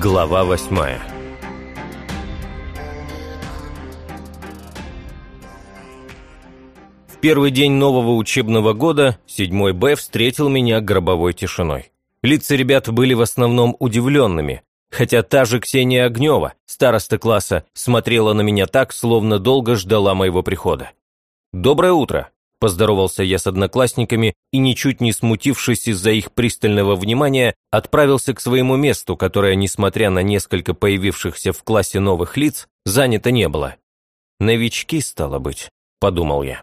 Глава восьмая В первый день нового учебного года 7 Б встретил меня гробовой тишиной. Лица ребят были в основном удивленными, хотя та же Ксения Огнева, староста класса, смотрела на меня так, словно долго ждала моего прихода. «Доброе утро!» – поздоровался я с одноклассниками и, ничуть не смутившись из-за их пристального внимания, отправился к своему месту, которое, несмотря на несколько появившихся в классе новых лиц, занято не было. «Новички, стало быть», – подумал я.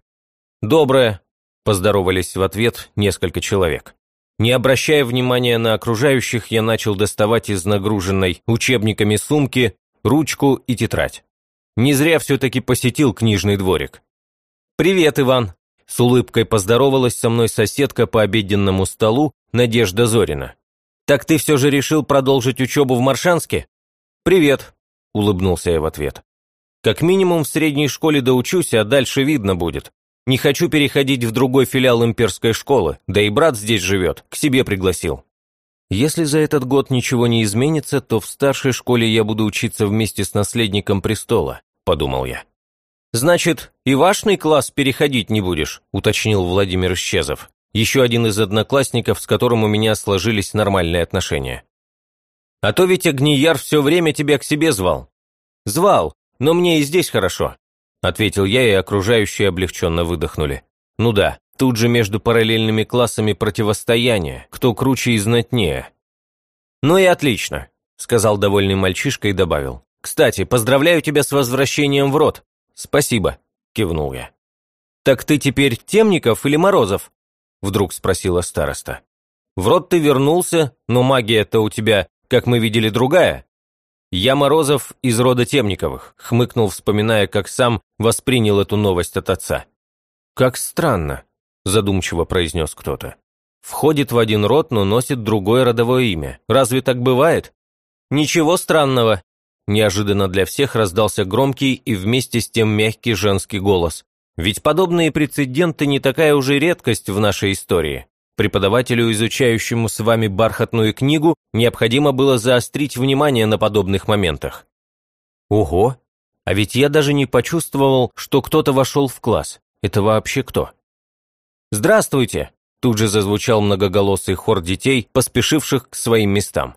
«Доброе!» – поздоровались в ответ несколько человек. Не обращая внимания на окружающих, я начал доставать из нагруженной учебниками сумки ручку и тетрадь. Не зря все-таки посетил книжный дворик. «Привет, Иван!» С улыбкой поздоровалась со мной соседка по обеденному столу Надежда Зорина. «Так ты все же решил продолжить учебу в Маршанске?» «Привет», – улыбнулся я в ответ. «Как минимум в средней школе доучусь, а дальше видно будет. Не хочу переходить в другой филиал имперской школы, да и брат здесь живет, к себе пригласил. Если за этот год ничего не изменится, то в старшей школе я буду учиться вместе с наследником престола», – подумал я. «Значит, и вашный класс переходить не будешь», – уточнил Владимир Исчезов, еще один из одноклассников, с которым у меня сложились нормальные отношения. «А то ведь Огнияр все время тебя к себе звал». «Звал, но мне и здесь хорошо», – ответил я, и окружающие облегченно выдохнули. «Ну да, тут же между параллельными классами противостояние, кто круче и знатнее». «Ну и отлично», – сказал довольный мальчишка и добавил. «Кстати, поздравляю тебя с возвращением в рот. «Спасибо», – кивнул я. «Так ты теперь Темников или Морозов?» – вдруг спросила староста. «В рот ты вернулся, но магия-то у тебя, как мы видели, другая». «Я Морозов из рода Темниковых», – хмыкнул, вспоминая, как сам воспринял эту новость от отца. «Как странно», – задумчиво произнес кто-то. «Входит в один род, но носит другое родовое имя. Разве так бывает?» «Ничего странного», Неожиданно для всех раздался громкий и вместе с тем мягкий женский голос. Ведь подобные прецеденты не такая уже редкость в нашей истории. Преподавателю, изучающему с вами бархатную книгу, необходимо было заострить внимание на подобных моментах. Ого! А ведь я даже не почувствовал, что кто-то вошел в класс. Это вообще кто? «Здравствуйте!» Тут же зазвучал многоголосый хор детей, поспешивших к своим местам.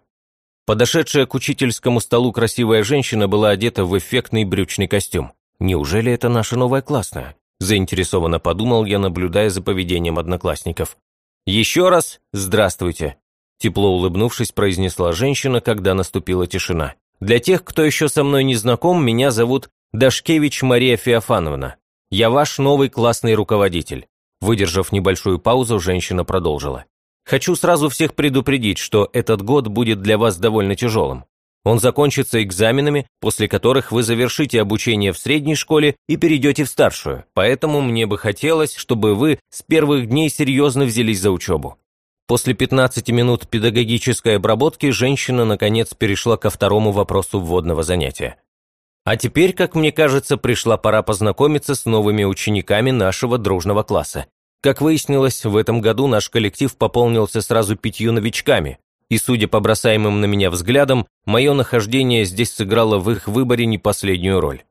Подошедшая к учительскому столу красивая женщина была одета в эффектный брючный костюм. Неужели это наша новая классная? Заинтересованно подумал я, наблюдая за поведением одноклассников. «Еще раз здравствуйте!» Тепло улыбнувшись, произнесла женщина, когда наступила тишина. «Для тех, кто еще со мной не знаком, меня зовут Дашкевич Мария Феофановна. Я ваш новый классный руководитель». Выдержав небольшую паузу, женщина продолжила. Хочу сразу всех предупредить, что этот год будет для вас довольно тяжелым. Он закончится экзаменами, после которых вы завершите обучение в средней школе и перейдете в старшую, поэтому мне бы хотелось, чтобы вы с первых дней серьезно взялись за учебу. После 15 минут педагогической обработки женщина, наконец, перешла ко второму вопросу вводного занятия. А теперь, как мне кажется, пришла пора познакомиться с новыми учениками нашего дружного класса. Как выяснилось, в этом году наш коллектив пополнился сразу пятью новичками, и, судя по бросаемым на меня взглядам, мое нахождение здесь сыграло в их выборе не последнюю роль.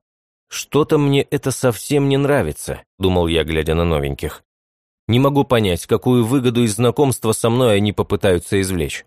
«Что-то мне это совсем не нравится», – думал я, глядя на новеньких. «Не могу понять, какую выгоду из знакомства со мной они попытаются извлечь».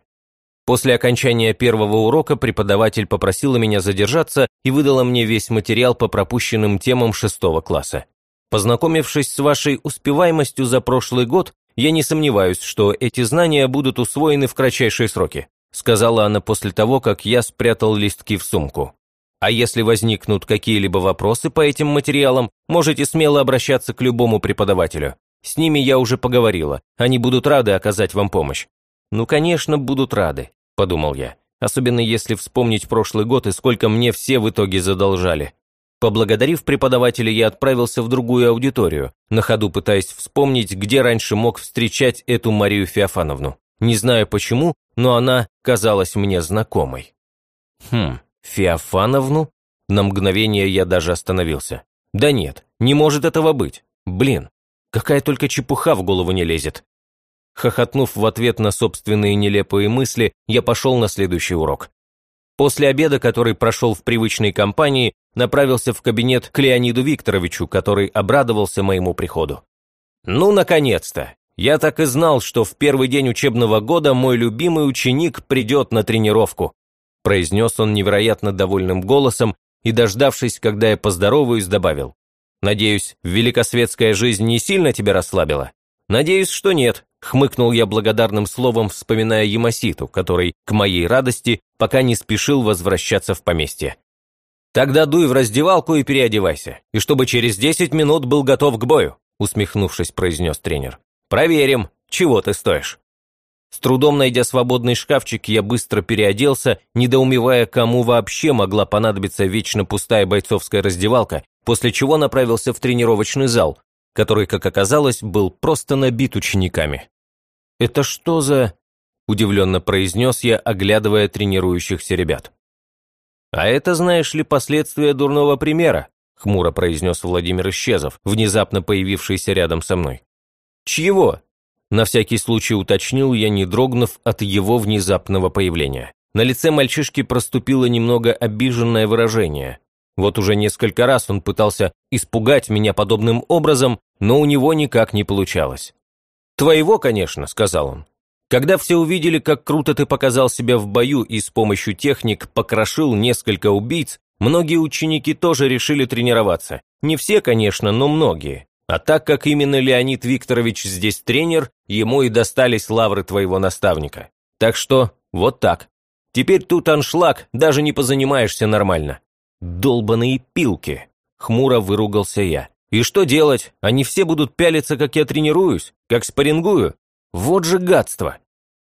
После окончания первого урока преподаватель попросила меня задержаться и выдала мне весь материал по пропущенным темам шестого класса. Познакомившись с вашей успеваемостью за прошлый год, я не сомневаюсь, что эти знания будут усвоены в кратчайшие сроки», сказала она после того, как я спрятал листки в сумку. «А если возникнут какие-либо вопросы по этим материалам, можете смело обращаться к любому преподавателю. С ними я уже поговорила, они будут рады оказать вам помощь». «Ну, конечно, будут рады», – подумал я. Особенно если вспомнить прошлый год и сколько мне все в итоге задолжали. Поблагодарив преподавателя, я отправился в другую аудиторию, на ходу пытаясь вспомнить, где раньше мог встречать эту Марию Феофановну. Не знаю почему, но она казалась мне знакомой. Хм, Феофановну? На мгновение я даже остановился. Да нет, не может этого быть. Блин, какая только чепуха в голову не лезет. Хохотнув в ответ на собственные нелепые мысли, я пошел на следующий урок. После обеда, который прошел в привычной компании, направился в кабинет к Леониду Викторовичу, который обрадовался моему приходу. «Ну, наконец-то! Я так и знал, что в первый день учебного года мой любимый ученик придет на тренировку», произнес он невероятно довольным голосом и, дождавшись, когда я поздороваюсь, добавил. «Надеюсь, великосветская жизнь не сильно тебя расслабила?» «Надеюсь, что нет», – хмыкнул я благодарным словом, вспоминая Ямаситу, который, к моей радости, пока не спешил возвращаться в поместье. «Тогда дуй в раздевалку и переодевайся, и чтобы через десять минут был готов к бою», – усмехнувшись, произнес тренер. «Проверим, чего ты стоишь». С трудом найдя свободный шкафчик, я быстро переоделся, недоумевая, кому вообще могла понадобиться вечно пустая бойцовская раздевалка, после чего направился в тренировочный зал, который, как оказалось, был просто набит учениками. «Это что за...» – удивленно произнес я, оглядывая тренирующихся ребят. «А это, знаешь ли, последствия дурного примера», – хмуро произнес Владимир Исчезов, внезапно появившийся рядом со мной. «Чьего?» – на всякий случай уточнил я, не дрогнув от его внезапного появления. На лице мальчишки проступило немного обиженное выражение, вот уже несколько раз он пытался испугать меня подобным образом, но у него никак не получалось. «Твоего, конечно», – сказал он. «Когда все увидели, как круто ты показал себя в бою и с помощью техник покрошил несколько убийц, многие ученики тоже решили тренироваться. Не все, конечно, но многие. А так как именно Леонид Викторович здесь тренер, ему и достались лавры твоего наставника. Так что вот так. Теперь тут аншлаг, даже не позанимаешься нормально. «Долбаные пилки!» – хмуро выругался я. «И что делать? Они все будут пялиться, как я тренируюсь, как спаррингую? Вот же гадство!»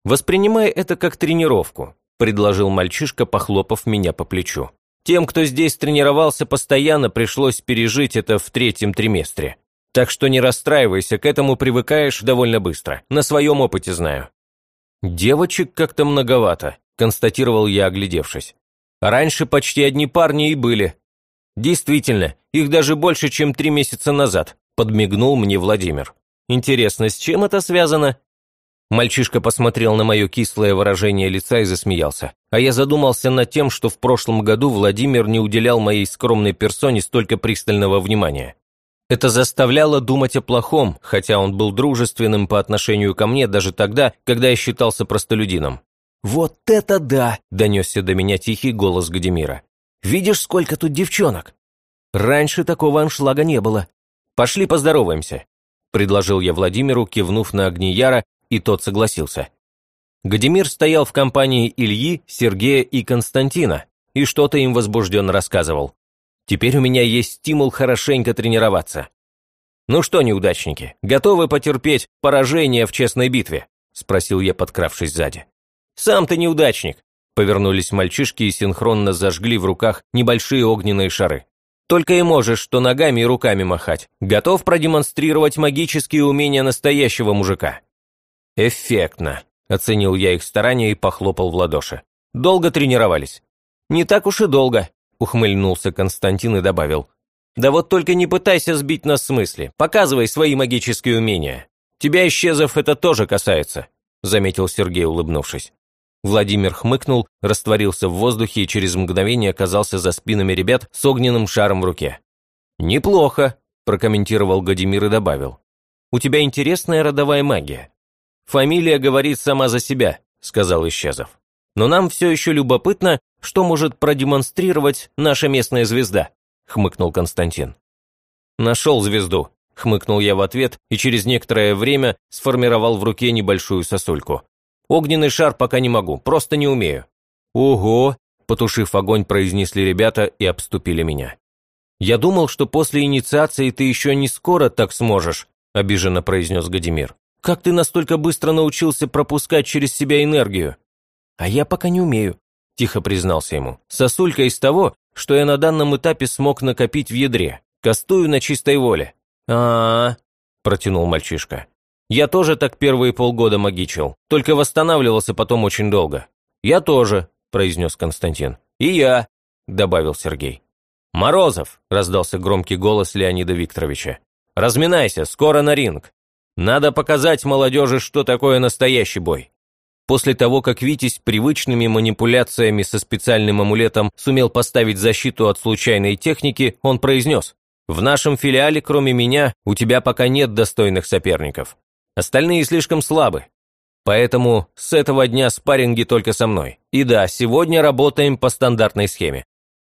«Воспринимай это как тренировку», – предложил мальчишка, похлопав меня по плечу. «Тем, кто здесь тренировался постоянно, пришлось пережить это в третьем триместре. Так что не расстраивайся, к этому привыкаешь довольно быстро. На своем опыте знаю». «Девочек как-то многовато», – констатировал я, оглядевшись. Раньше почти одни парни и были. Действительно, их даже больше, чем три месяца назад, подмигнул мне Владимир. Интересно, с чем это связано? Мальчишка посмотрел на мое кислое выражение лица и засмеялся. А я задумался над тем, что в прошлом году Владимир не уделял моей скромной персоне столько пристального внимания. Это заставляло думать о плохом, хотя он был дружественным по отношению ко мне даже тогда, когда я считался простолюдином. «Вот это да!» – донесся до меня тихий голос Гадимира. «Видишь, сколько тут девчонок?» Раньше такого аншлага не было. «Пошли поздороваемся», – предложил я Владимиру, кивнув на Огнияра, и тот согласился. Гадимир стоял в компании Ильи, Сергея и Константина, и что-то им возбужденно рассказывал. Теперь у меня есть стимул хорошенько тренироваться. «Ну что, неудачники, готовы потерпеть поражение в честной битве?» – спросил я, подкравшись сзади. «Сам ты неудачник!» Повернулись мальчишки и синхронно зажгли в руках небольшие огненные шары. «Только и можешь, что ногами и руками махать. Готов продемонстрировать магические умения настоящего мужика?» «Эффектно», – оценил я их старания и похлопал в ладоши. «Долго тренировались?» «Не так уж и долго», – ухмыльнулся Константин и добавил. «Да вот только не пытайся сбить нас с мысли. Показывай свои магические умения. Тебя, исчезов, это тоже касается», – заметил Сергей, улыбнувшись. Владимир хмыкнул, растворился в воздухе и через мгновение оказался за спинами ребят с огненным шаром в руке. «Неплохо», – прокомментировал Гадимир и добавил. «У тебя интересная родовая магия». «Фамилия говорит сама за себя», – сказал Исчезов. «Но нам все еще любопытно, что может продемонстрировать наша местная звезда», – хмыкнул Константин. «Нашел звезду», – хмыкнул я в ответ и через некоторое время сформировал в руке небольшую сосульку. Огненный шар пока не могу, просто не умею». «Ого!» – потушив огонь, произнесли ребята и обступили меня. «Я думал, что после инициации ты еще не скоро так сможешь», – обиженно произнес Гадимир. «Как ты настолько быстро научился пропускать через себя энергию?» «А я пока не умею», – тихо признался ему. «Сосулька из того, что я на данном этапе смог накопить в ядре. Кастую на чистой воле». «А-а-а», – протянул мальчишка. Я тоже так первые полгода магичил, только восстанавливался потом очень долго. Я тоже, произнес Константин. И я, добавил Сергей. «Морозов!» – раздался громкий голос Леонида Викторовича. «Разминайся, скоро на ринг. Надо показать молодежи, что такое настоящий бой». После того, как Витязь привычными манипуляциями со специальным амулетом сумел поставить защиту от случайной техники, он произнес «В нашем филиале, кроме меня, у тебя пока нет достойных соперников. Остальные слишком слабы. Поэтому с этого дня спарринги только со мной. И да, сегодня работаем по стандартной схеме.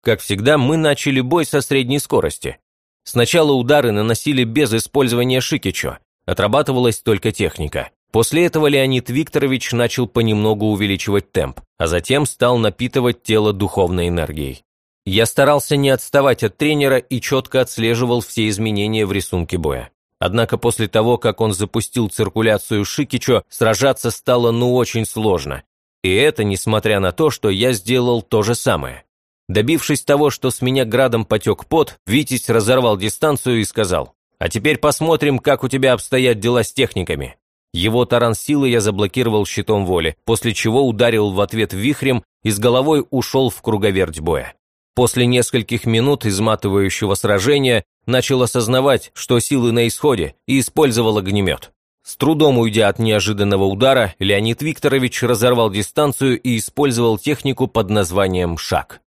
Как всегда, мы начали бой со средней скорости. Сначала удары наносили без использования шикичо, отрабатывалась только техника. После этого Леонид Викторович начал понемногу увеличивать темп, а затем стал напитывать тело духовной энергией. Я старался не отставать от тренера и четко отслеживал все изменения в рисунке боя. Однако после того, как он запустил циркуляцию Шикичо, сражаться стало ну очень сложно. И это несмотря на то, что я сделал то же самое. Добившись того, что с меня градом потек пот, Витязь разорвал дистанцию и сказал, «А теперь посмотрим, как у тебя обстоят дела с техниками». Его таран силы я заблокировал щитом воли, после чего ударил в ответ вихрем и с головой ушел в круговерть боя. После нескольких минут изматывающего сражения начал осознавать, что силы на исходе, и использовал огнемет. С трудом уйдя от неожиданного удара, Леонид Викторович разорвал дистанцию и использовал технику под названием «шаг».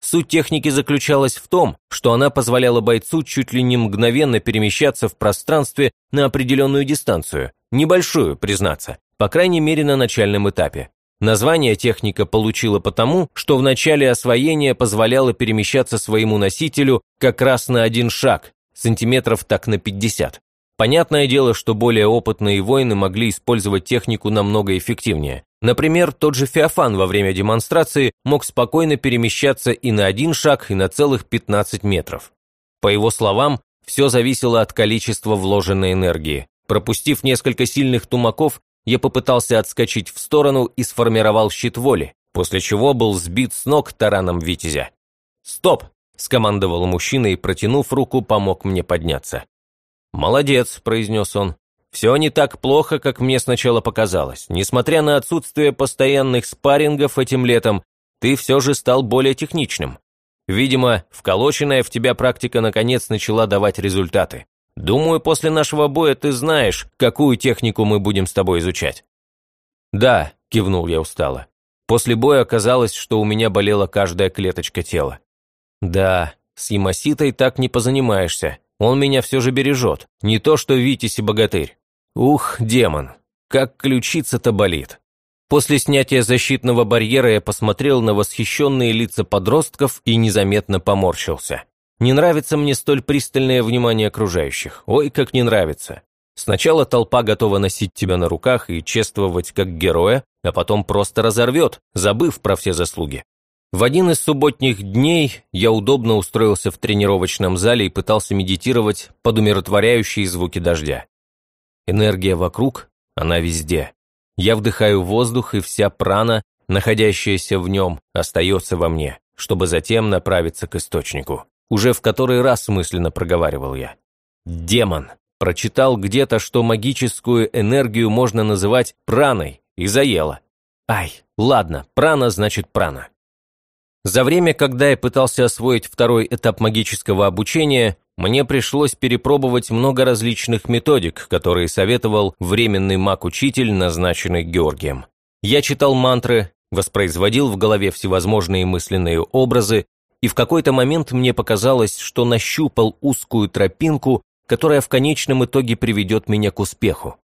Суть техники заключалась в том, что она позволяла бойцу чуть ли не мгновенно перемещаться в пространстве на определенную дистанцию, небольшую, признаться, по крайней мере на начальном этапе. Название техника получила потому, что в начале освоения позволяло перемещаться своему носителю как раз на один шаг, сантиметров так на 50. Понятное дело, что более опытные воины могли использовать технику намного эффективнее. Например, тот же Феофан во время демонстрации мог спокойно перемещаться и на один шаг, и на целых 15 метров. По его словам, все зависело от количества вложенной энергии. Пропустив несколько сильных тумаков, я попытался отскочить в сторону и сформировал щит воли, после чего был сбит с ног тараном Витязя. «Стоп!» – скомандовал мужчина и, протянув руку, помог мне подняться. «Молодец», – произнес он. «Все не так плохо, как мне сначала показалось. Несмотря на отсутствие постоянных спаррингов этим летом, ты все же стал более техничным. Видимо, вколоченная в тебя практика наконец начала давать результаты. Думаю, после нашего боя ты знаешь, какую технику мы будем с тобой изучать». «Да», – кивнул я устало. После боя оказалось, что у меня болела каждая клеточка тела. «Да, с Ямаситой так не позанимаешься. Он меня все же бережет. Не то, что Витязь и богатырь. Ух, демон, как ключица-то болит». После снятия защитного барьера я посмотрел на восхищенные лица подростков и незаметно поморщился. Не нравится мне столь пристальное внимание окружающих. Ой, как не нравится. Сначала толпа готова носить тебя на руках и чествовать как героя, а потом просто разорвет, забыв про все заслуги. В один из субботних дней я удобно устроился в тренировочном зале и пытался медитировать под умиротворяющие звуки дождя. Энергия вокруг, она везде. Я вдыхаю воздух, и вся прана, находящаяся в нем, остается во мне, чтобы затем направиться к источнику. Уже в который раз мысленно проговаривал я. Демон. Прочитал где-то, что магическую энергию можно называть праной, и заело. Ай, ладно, прана значит прана. За время, когда я пытался освоить второй этап магического обучения, мне пришлось перепробовать много различных методик, которые советовал временный маг-учитель, назначенный Георгием. Я читал мантры, воспроизводил в голове всевозможные мысленные образы, и в какой-то момент мне показалось, что нащупал узкую тропинку, которая в конечном итоге приведет меня к успеху.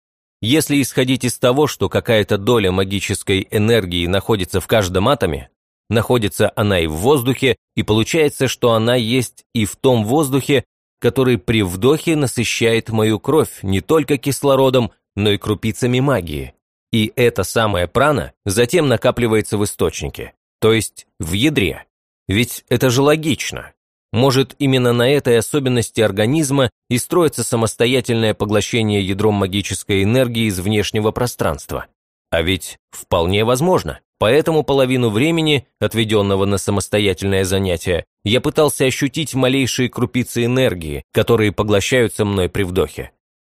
Если исходить из того, что какая-то доля магической энергии находится в каждом атоме, находится она и в воздухе, и получается, что она есть и в том воздухе, который при вдохе насыщает мою кровь не только кислородом, но и крупицами магии. И эта самая прана затем накапливается в источнике, то есть в ядре. Ведь это же логично. Может, именно на этой особенности организма и строится самостоятельное поглощение ядром магической энергии из внешнего пространства. А ведь вполне возможно. Поэтому половину времени, отведенного на самостоятельное занятие, я пытался ощутить малейшие крупицы энергии, которые поглощаются мной при вдохе.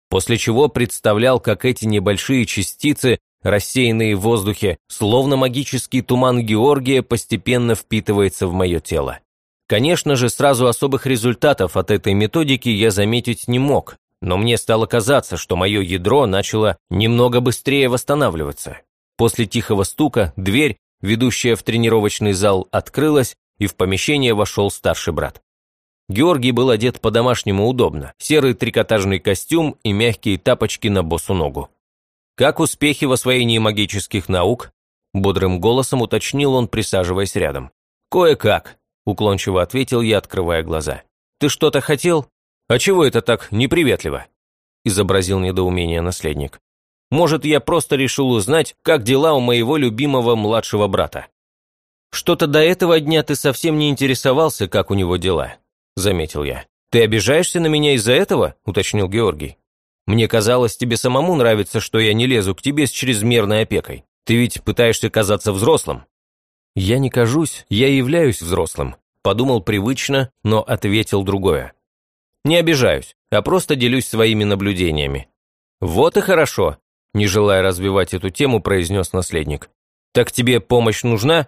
После чего представлял, как эти небольшие частицы рассеянные в воздухе, словно магический туман Георгия постепенно впитывается в мое тело. Конечно же, сразу особых результатов от этой методики я заметить не мог, но мне стало казаться, что мое ядро начало немного быстрее восстанавливаться. После тихого стука дверь, ведущая в тренировочный зал, открылась, и в помещение вошел старший брат. Георгий был одет по-домашнему удобно, серый трикотажный костюм и мягкие тапочки на босу ногу. «Как успехи в освоении магических наук?» Бодрым голосом уточнил он, присаживаясь рядом. «Кое-как», – уклончиво ответил я, открывая глаза. «Ты что-то хотел? А чего это так неприветливо?» – изобразил недоумение наследник. «Может, я просто решил узнать, как дела у моего любимого младшего брата?» «Что-то до этого дня ты совсем не интересовался, как у него дела», – заметил я. «Ты обижаешься на меня из-за этого?» – уточнил Георгий. «Мне казалось, тебе самому нравится, что я не лезу к тебе с чрезмерной опекой. Ты ведь пытаешься казаться взрослым». «Я не кажусь, я являюсь взрослым», – подумал привычно, но ответил другое. «Не обижаюсь, а просто делюсь своими наблюдениями». «Вот и хорошо», – не желая развивать эту тему, произнес наследник. «Так тебе помощь нужна?»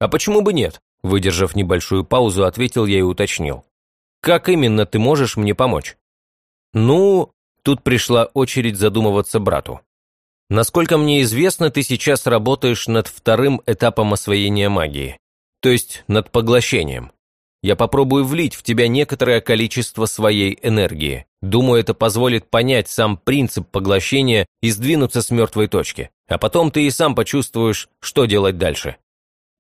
«А почему бы нет?» Выдержав небольшую паузу, ответил я и уточнил. «Как именно ты можешь мне помочь?» «Ну...» Тут пришла очередь задумываться брату. «Насколько мне известно, ты сейчас работаешь над вторым этапом освоения магии, то есть над поглощением. Я попробую влить в тебя некоторое количество своей энергии. Думаю, это позволит понять сам принцип поглощения и сдвинуться с мертвой точки. А потом ты и сам почувствуешь, что делать дальше.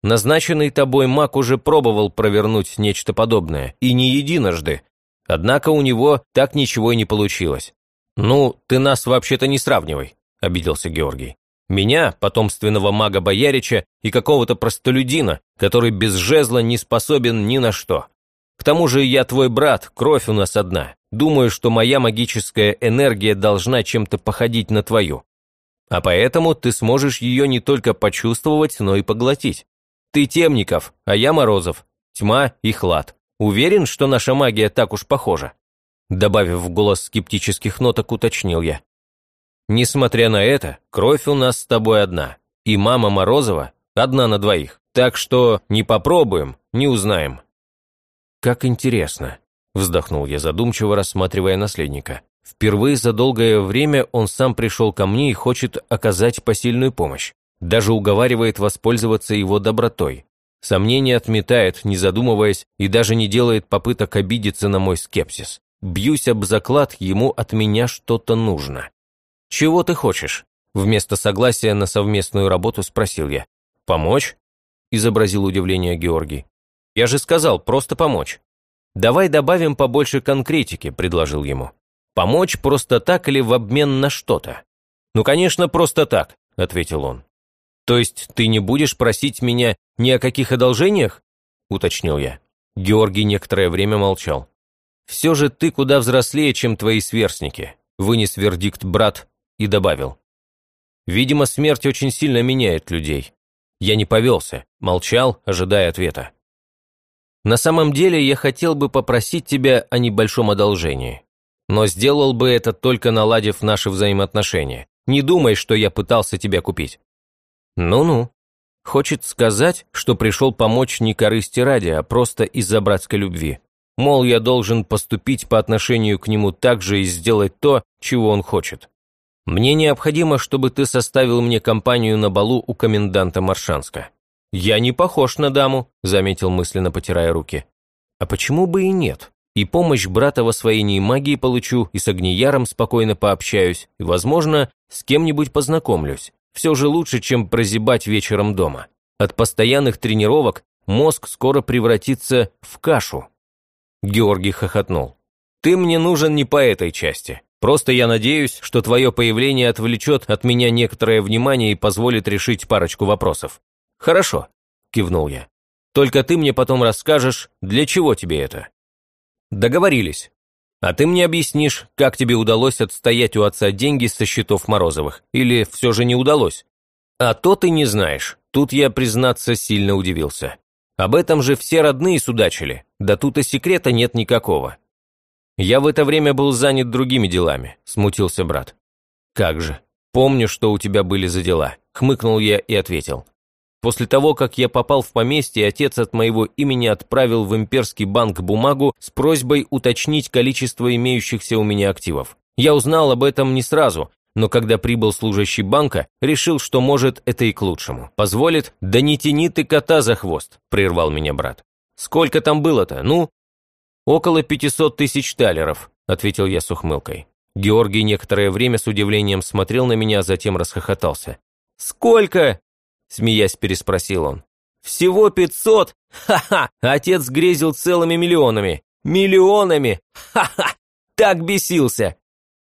Назначенный тобой маг уже пробовал провернуть нечто подобное, и не единожды. Однако у него так ничего и не получилось. «Ну, ты нас вообще-то не сравнивай», – обиделся Георгий. «Меня, потомственного мага Боярича, и какого-то простолюдина, который без жезла не способен ни на что. К тому же я твой брат, кровь у нас одна. Думаю, что моя магическая энергия должна чем-то походить на твою. А поэтому ты сможешь ее не только почувствовать, но и поглотить. Ты Темников, а я Морозов. Тьма и хлад. Уверен, что наша магия так уж похожа?» Добавив в голос скептических ноток, уточнил я. «Несмотря на это, кровь у нас с тобой одна, и мама Морозова одна на двоих, так что не попробуем, не узнаем». «Как интересно», – вздохнул я задумчиво, рассматривая наследника. «Впервые за долгое время он сам пришел ко мне и хочет оказать посильную помощь даже уговаривает воспользоваться его добротой. Сомнение отметает, не задумываясь, и даже не делает попыток обидеться на мой скепсис. Бьюсь об заклад, ему от меня что-то нужно. «Чего ты хочешь?» Вместо согласия на совместную работу спросил я. «Помочь?» изобразил удивление Георгий. «Я же сказал, просто помочь». «Давай добавим побольше конкретики», – предложил ему. «Помочь просто так или в обмен на что-то?» «Ну, конечно, просто так», – ответил он. «То есть ты не будешь просить меня ни о каких одолжениях?» – уточнил я. Георгий некоторое время молчал. «Все же ты куда взрослее, чем твои сверстники», – вынес вердикт брат и добавил. «Видимо, смерть очень сильно меняет людей. Я не повелся, молчал, ожидая ответа. На самом деле я хотел бы попросить тебя о небольшом одолжении. Но сделал бы это только наладив наши взаимоотношения. Не думай, что я пытался тебя купить. Ну-ну. Хочет сказать, что пришел помочь не корысти ради, а просто из-за братской любви. Мол, я должен поступить по отношению к нему так же и сделать то, чего он хочет. Мне необходимо, чтобы ты составил мне компанию на балу у коменданта Маршанска. Я не похож на даму, заметил мысленно, потирая руки. А почему бы и нет? И помощь брата в освоении магии получу, и с Огнияром спокойно пообщаюсь, и, возможно, с кем-нибудь познакомлюсь. Все же лучше, чем прозябать вечером дома. От постоянных тренировок мозг скоро превратится в кашу. Георгий хохотнул. «Ты мне нужен не по этой части. Просто я надеюсь, что твое появление отвлечет от меня некоторое внимание и позволит решить парочку вопросов». «Хорошо», – кивнул я. «Только ты мне потом расскажешь, для чего тебе это». «Договорились. А ты мне объяснишь, как тебе удалось отстоять у отца деньги со счетов Морозовых? Или все же не удалось? А то ты не знаешь. Тут я, признаться, сильно удивился. Об этом же все родные судачили. Да тут и секрета нет никакого. Я в это время был занят другими делами, смутился брат. Как же. Помню, что у тебя были за дела. Хмыкнул я и ответил. После того, как я попал в поместье, отец от моего имени отправил в имперский банк бумагу с просьбой уточнить количество имеющихся у меня активов. Я узнал об этом не сразу, но когда прибыл служащий банка, решил, что может это и к лучшему. Позволит? Да не тяни ты кота за хвост, прервал меня брат. Сколько там было-то? Ну? Около 500 тысяч талеров, ответил я с ухмылкой. Георгий некоторое время с удивлением смотрел на меня, а затем расхохотался. «Сколько?» – смеясь переспросил он. «Всего пятьсот? Ха-ха! Отец грезил целыми миллионами! Миллионами! Ха-ха! Так бесился!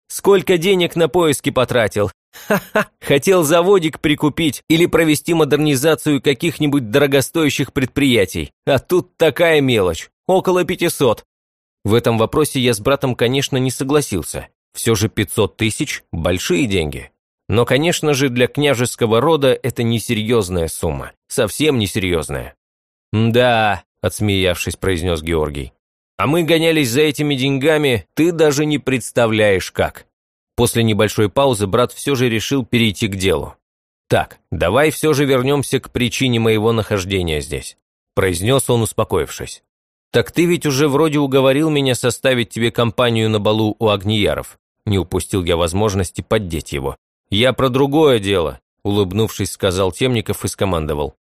Сколько денег на поиски потратил! Ха-ха! Хотел заводик прикупить или провести модернизацию каких-нибудь дорогостоящих предприятий. А тут такая мелочь. Около пятисот. В этом вопросе я с братом, конечно, не согласился. Все же 500 тысяч – большие деньги. Но, конечно же, для княжеского рода это несерьезная сумма. Совсем несерьезная. «Да», – отсмеявшись, произнес Георгий. «А мы гонялись за этими деньгами, ты даже не представляешь как». После небольшой паузы брат все же решил перейти к делу. «Так, давай все же вернемся к причине моего нахождения здесь», – произнес он, успокоившись. «Так ты ведь уже вроде уговорил меня составить тебе компанию на балу у Агнияров. Не упустил я возможности поддеть его. «Я про другое дело», – улыбнувшись, сказал Темников и скомандовал.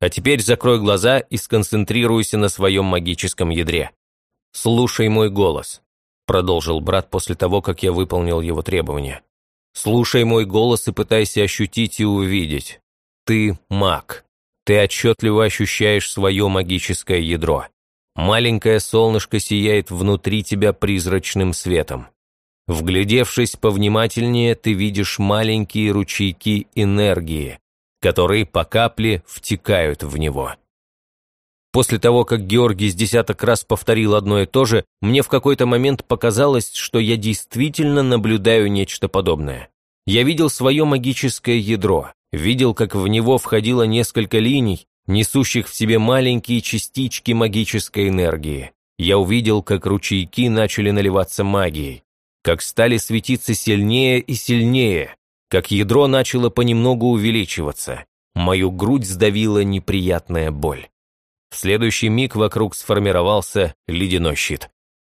«А теперь закрой глаза и сконцентрируйся на своем магическом ядре. Слушай мой голос», – продолжил брат после того, как я выполнил его требования. «Слушай мой голос и пытайся ощутить и увидеть. Ты маг. Ты отчетливо ощущаешь свое магическое ядро. Маленькое солнышко сияет внутри тебя призрачным светом. Вглядевшись повнимательнее, ты видишь маленькие ручейки энергии, которые по капле втекают в него. После того, как Георгий с десяток раз повторил одно и то же, мне в какой-то момент показалось, что я действительно наблюдаю нечто подобное. Я видел свое магическое ядро, видел, как в него входило несколько линий, несущих в себе маленькие частички магической энергии. Я увидел, как ручейки начали наливаться магией, как стали светиться сильнее и сильнее, как ядро начало понемногу увеличиваться. Мою грудь сдавила неприятная боль. В следующий миг вокруг сформировался ледяной щит.